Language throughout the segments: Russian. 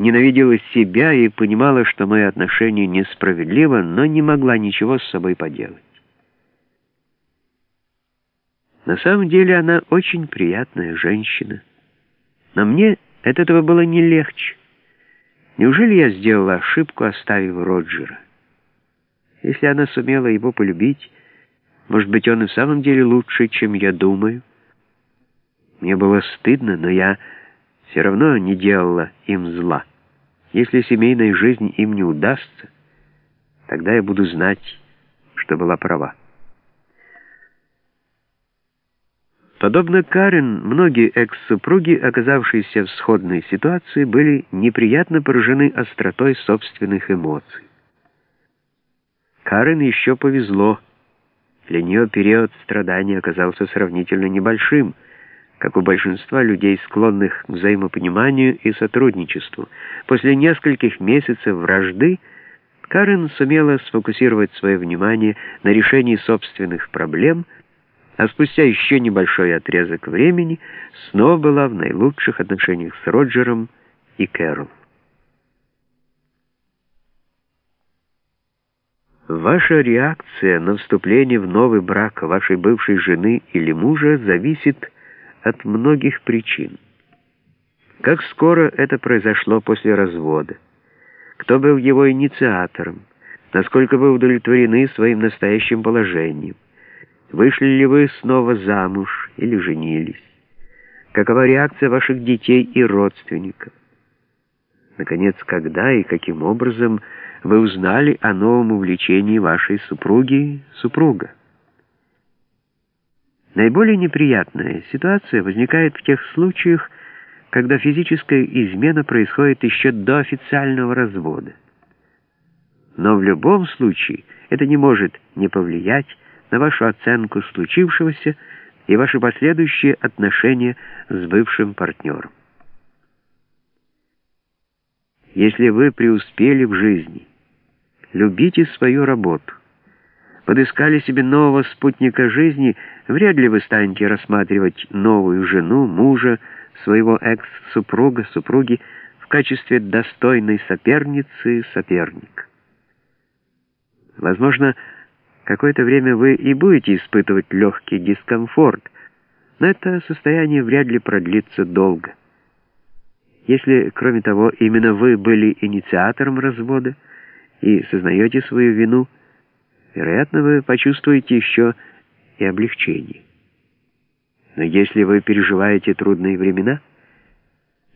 ненавидела себя и понимала, что мое отношение несправедливо, но не могла ничего с собой поделать. На самом деле она очень приятная женщина. Но мне от этого было не легче. Неужели я сделала ошибку, оставив Роджера? Если она сумела его полюбить, может быть, он и в самом деле лучше, чем я думаю? Мне было стыдно, но я все равно не делала им зла. Если семейная жизнь им не удастся, тогда я буду знать, что была права. Подобно Карен, многие экс-супруги, оказавшиеся в сходной ситуации, были неприятно поражены остротой собственных эмоций. Карен еще повезло. Для нее период страдания оказался сравнительно небольшим, как у большинства людей, склонных к взаимопониманию и сотрудничеству. После нескольких месяцев вражды Карен сумела сфокусировать свое внимание на решении собственных проблем – а спустя еще небольшой отрезок времени снова была в наилучших отношениях с Роджером и Кэрол. Ваша реакция на вступление в новый брак вашей бывшей жены или мужа зависит от многих причин. Как скоро это произошло после развода? Кто был его инициатором? Насколько вы удовлетворены своим настоящим положением? Вышли ли вы снова замуж или женились? Какова реакция ваших детей и родственников? Наконец, когда и каким образом вы узнали о новом увлечении вашей супруги, супруга? Наиболее неприятная ситуация возникает в тех случаях, когда физическая измена происходит еще до официального развода. Но в любом случае это не может не повлиять на вашу оценку случившегося и ваши последующие отношения с бывшим партнером. Если вы преуспели в жизни, любите свою работу, подыскали себе нового спутника жизни, вряд ли вы станете рассматривать новую жену, мужа, своего экс-супруга, супруги в качестве достойной соперницы, соперника. Возможно, Какое-то время вы и будете испытывать легкий дискомфорт, но это состояние вряд ли продлится долго. Если, кроме того, именно вы были инициатором развода и сознаете свою вину, вероятно, вы почувствуете еще и облегчение. Но если вы переживаете трудные времена,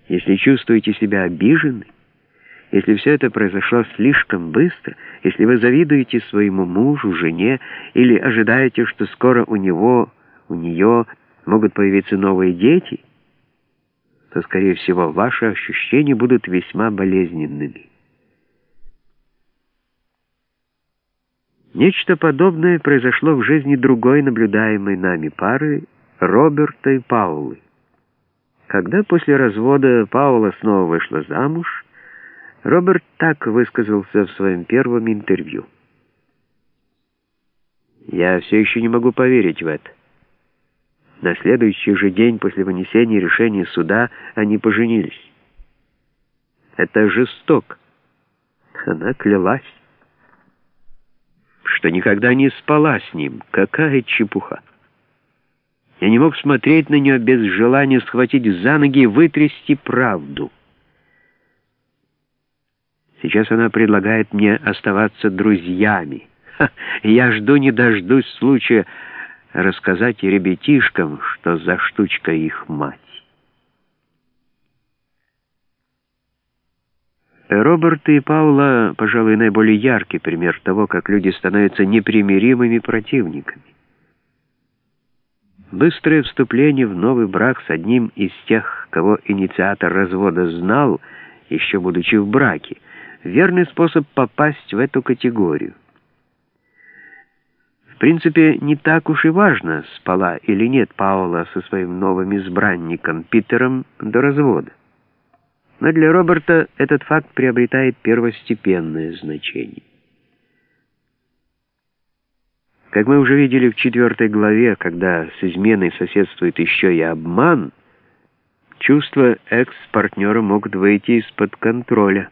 если чувствуете себя обиженной, если все это произошло слишком быстро, если вы завидуете своему мужу, жене, или ожидаете, что скоро у него, у нее могут появиться новые дети, то, скорее всего, ваши ощущения будут весьма болезненными. Нечто подобное произошло в жизни другой наблюдаемой нами пары Роберта и Паулы. Когда после развода Паула снова вышла замуж, Роберт так высказался в своем первом интервью. «Я все еще не могу поверить в это. На следующий же день после вынесения решения суда они поженились. Это жесток. Она клялась, что никогда не спала с ним. Какая чепуха!» Я не мог смотреть на нее без желания схватить за ноги и вытрясти правду. Сейчас она предлагает мне оставаться друзьями. Ха, я жду не дождусь случая рассказать ребятишкам, что за штучка их мать. Роберт и Паула, пожалуй, наиболее яркий пример того, как люди становятся непримиримыми противниками. Быстрое вступление в новый брак с одним из тех, кого инициатор развода знал, еще будучи в браке, верный способ попасть в эту категорию. В принципе, не так уж и важно, спала или нет Паула со своим новым избранником Питером до развода. Но для Роберта этот факт приобретает первостепенное значение. Как мы уже видели в четвертой главе, когда с изменой соседствует еще и обман – Чувства экс-партнера могут выйти из-под контроля.